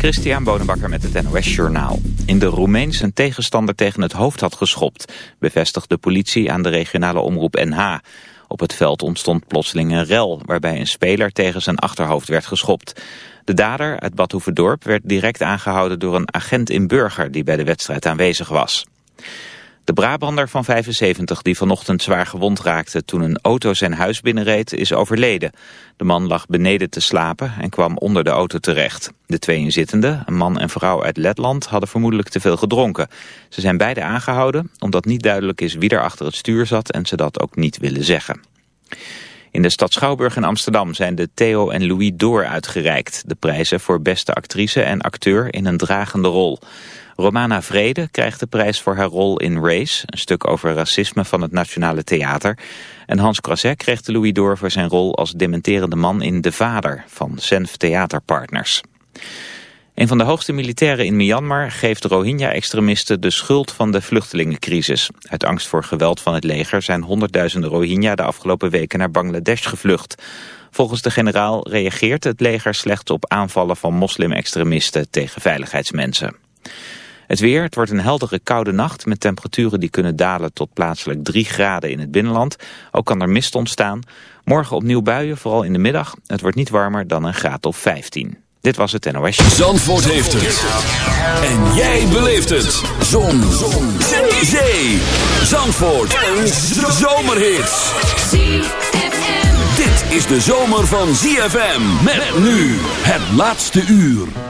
Christian Bonenbakker met het NOS Journaal. In de Roemeens een tegenstander tegen het hoofd had geschopt, bevestigt de politie aan de regionale omroep NH. Op het veld ontstond plotseling een rel, waarbij een speler tegen zijn achterhoofd werd geschopt. De dader uit Badhoevedorp werd direct aangehouden door een agent in Burger die bij de wedstrijd aanwezig was. De Brabander van 75 die vanochtend zwaar gewond raakte toen een auto zijn huis binnenreed is overleden. De man lag beneden te slapen en kwam onder de auto terecht. De twee inzittenden, een man en vrouw uit Letland, hadden vermoedelijk te veel gedronken. Ze zijn beide aangehouden omdat niet duidelijk is wie er achter het stuur zat en ze dat ook niet willen zeggen. In de stad Schouwburg in Amsterdam zijn de Theo en Louis Door uitgereikt. De prijzen voor beste actrice en acteur in een dragende rol. Romana Vrede krijgt de prijs voor haar rol in Race, een stuk over racisme van het Nationale Theater. En Hans Croiset kreeg de Louis door voor zijn rol als dementerende man in De Vader van Senf Theaterpartners. Een van de hoogste militairen in Myanmar geeft Rohingya-extremisten de schuld van de vluchtelingencrisis. Uit angst voor geweld van het leger zijn honderdduizenden Rohingya de afgelopen weken naar Bangladesh gevlucht. Volgens de generaal reageert het leger slecht op aanvallen van moslim-extremisten tegen veiligheidsmensen. Het weer, het wordt een heldere koude nacht met temperaturen die kunnen dalen tot plaatselijk 3 graden in het binnenland. Ook kan er mist ontstaan. Morgen opnieuw buien, vooral in de middag. Het wordt niet warmer dan een graad of 15. Dit was het NOS. Zandvoort heeft het. En jij beleeft het. Zon. Zon. Zee. Zandvoort. Een zomerhit. Dit is de zomer van ZFM. Met nu het laatste uur.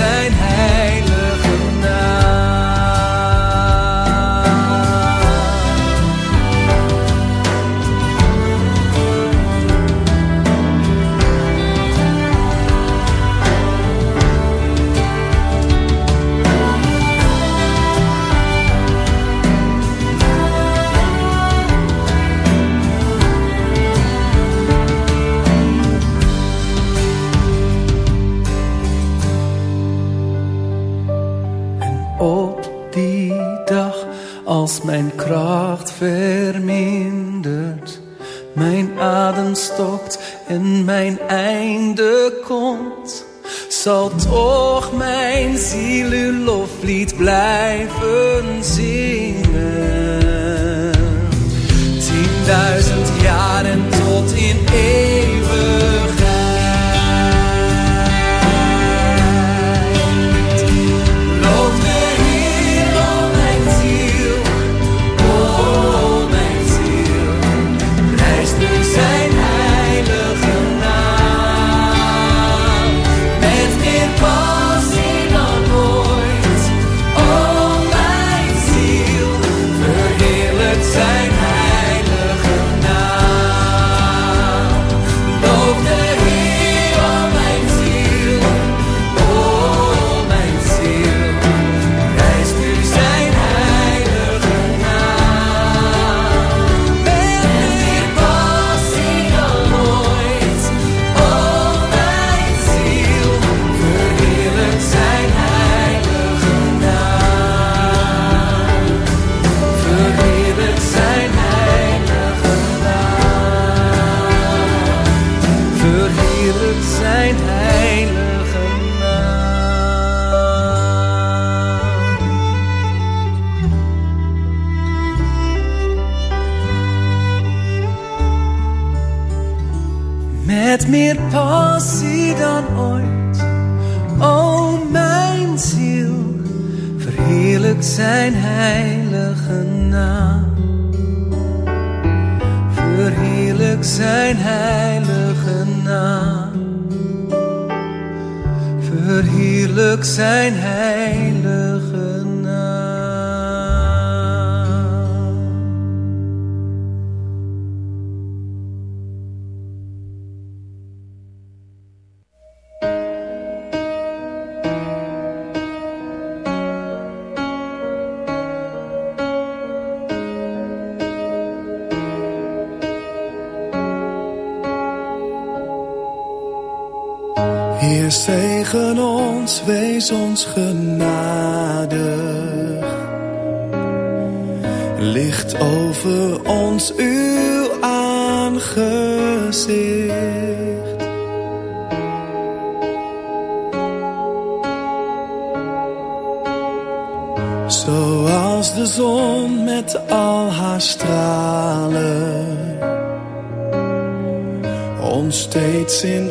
Zijn en mijn einde komt, zal toch mijn ziel uw blijven zingen. Tienduizend jaren tot in eeuwigheid. Licht over ons uw aangezicht. Zoals de zon met al haar stralen ons steeds in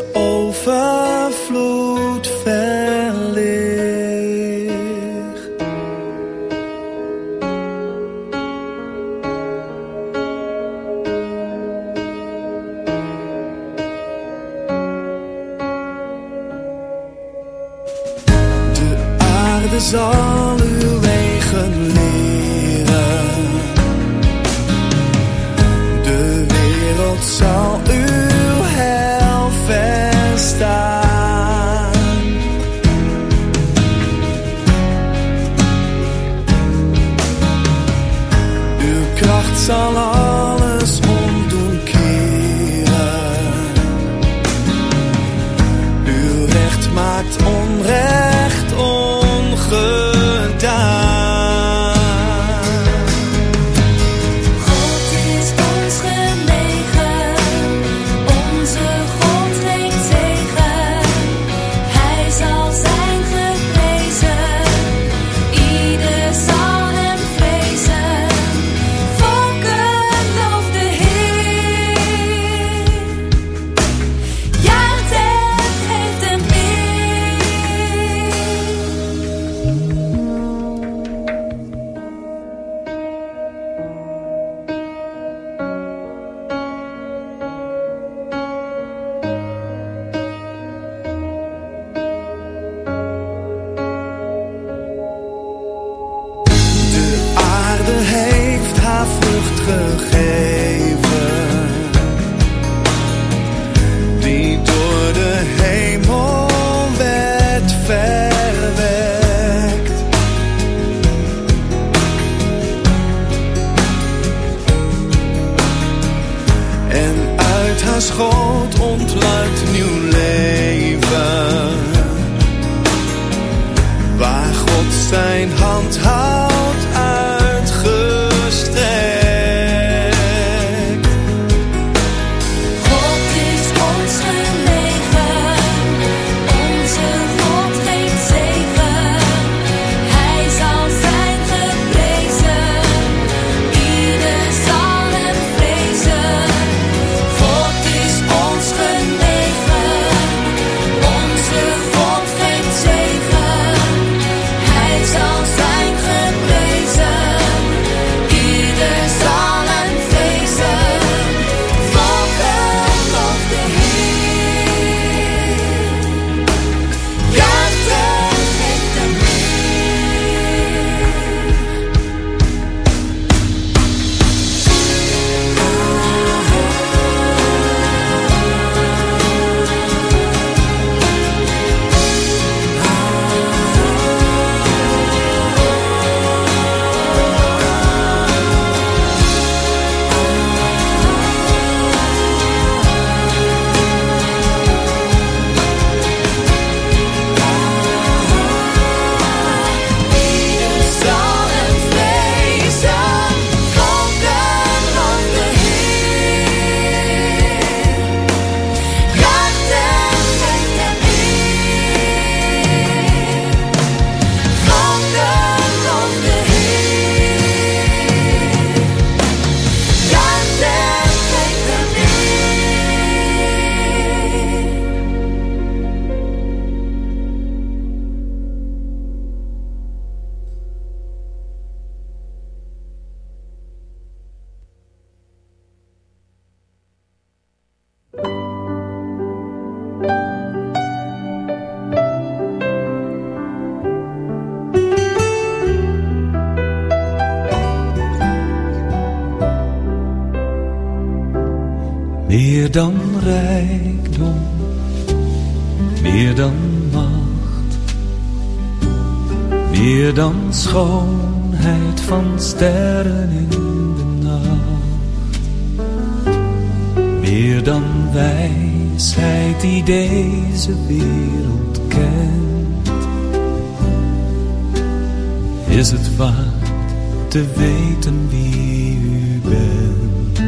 te weten wie u bent.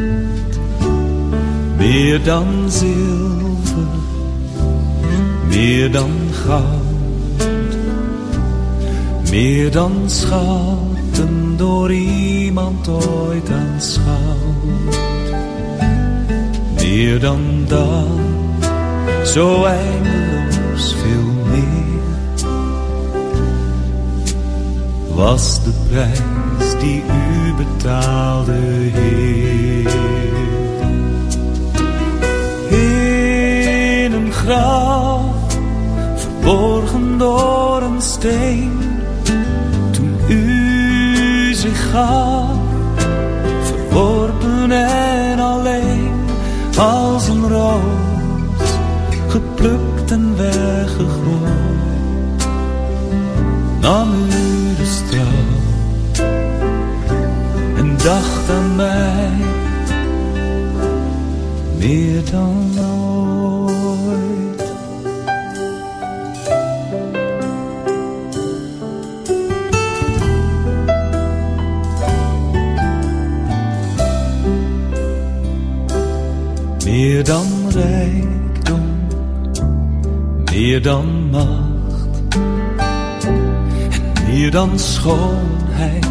Meer dan zilver, meer dan goud, meer dan schatten door iemand ooit aanschouwd. Meer dan dat, zo eindeloos veel meer, was de prijs die u betaalde, Heer. In een graf, verborgen door een steen, toen u zich gaf, verworpen en alleen, als een roos, geplukt en weggegooid, nam u dacht aan mij, meer dan nooit, Meer dan rijkdom, meer dan macht, en meer dan schoonheid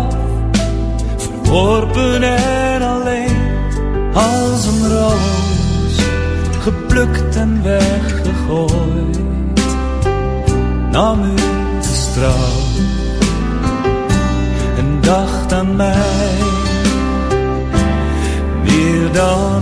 verworpen en alleen, als een roos, geplukt en weggegooid, nam u de straf en dacht aan mij, meer dan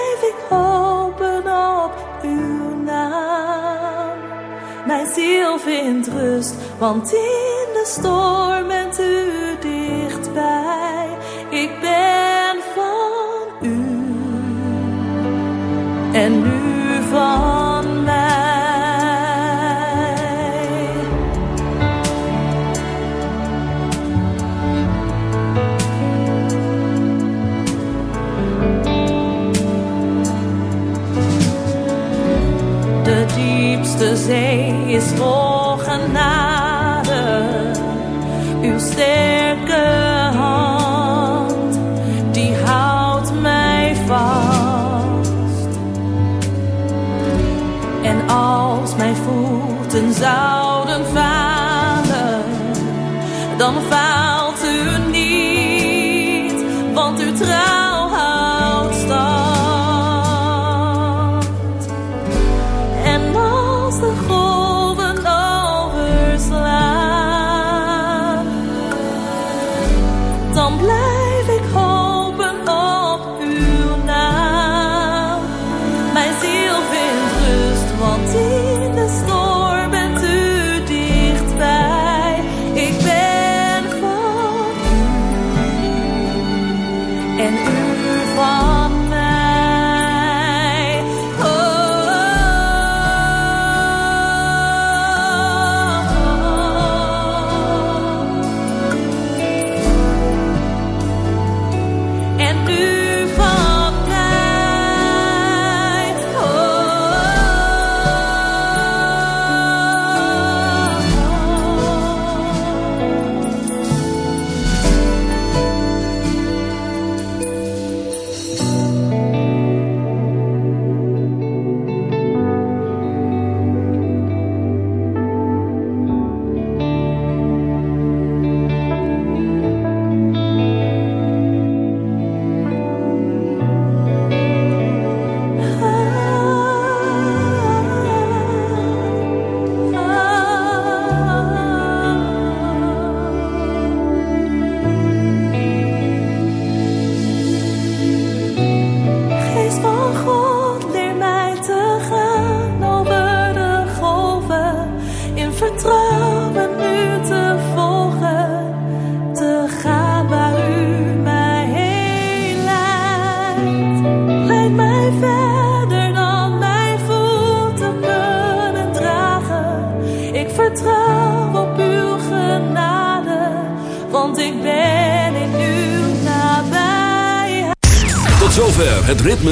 ziel vindt rust, want in de storm bent u dichtbij. Ik ben van u en u van mij. De diepste zee is vol genade. Uw sterke hand, die houdt mij vast. En als mijn voeten zouden falen, dan faalt